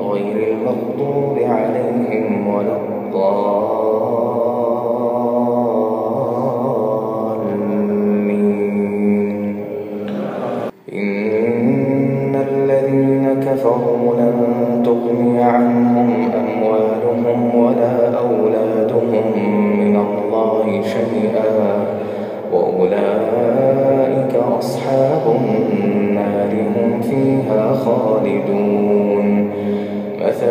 غير المغضوب عليهم ولا الضالين. إن الذين كفروا لن تغني عنهم أموالهم ولا أولادهم من الله شيئا. وأولئك أصحاب النار هم فيها خالدون.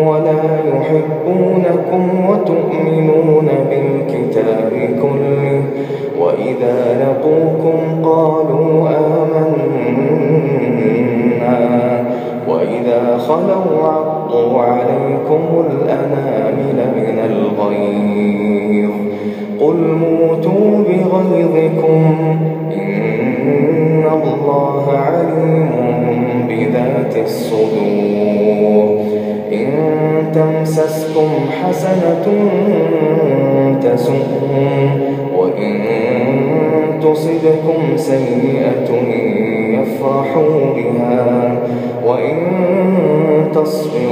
ولا يحبونكم وتؤمنون بالكتاب كله. وإذا لقوكم قالوا آمنا. وإذا خلوا عضوا عليكم الأنامل من الغيظ. قل موتوا بغيظكم. إن الله عليم بذات الصدور. تمسسكم حسنة تسؤهم وإن تصبكم سيئة يفرحوا بها وإن تصبروا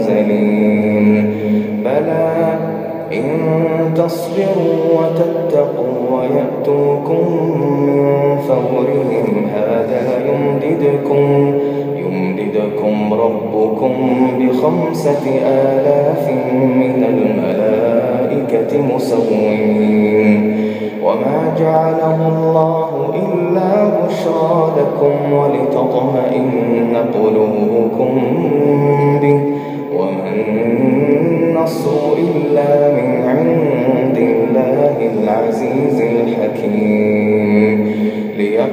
منزلين بلى إن تصبروا وتتقوا ويأتوكم من فورهم هذا يمددكم يمددكم ربكم بخمسة آلاف من الملائكة مسومين. وما جعله الله إلا بشرى لكم ولتطمئن قلوبكم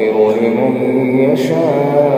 يغفر لمن يشاء.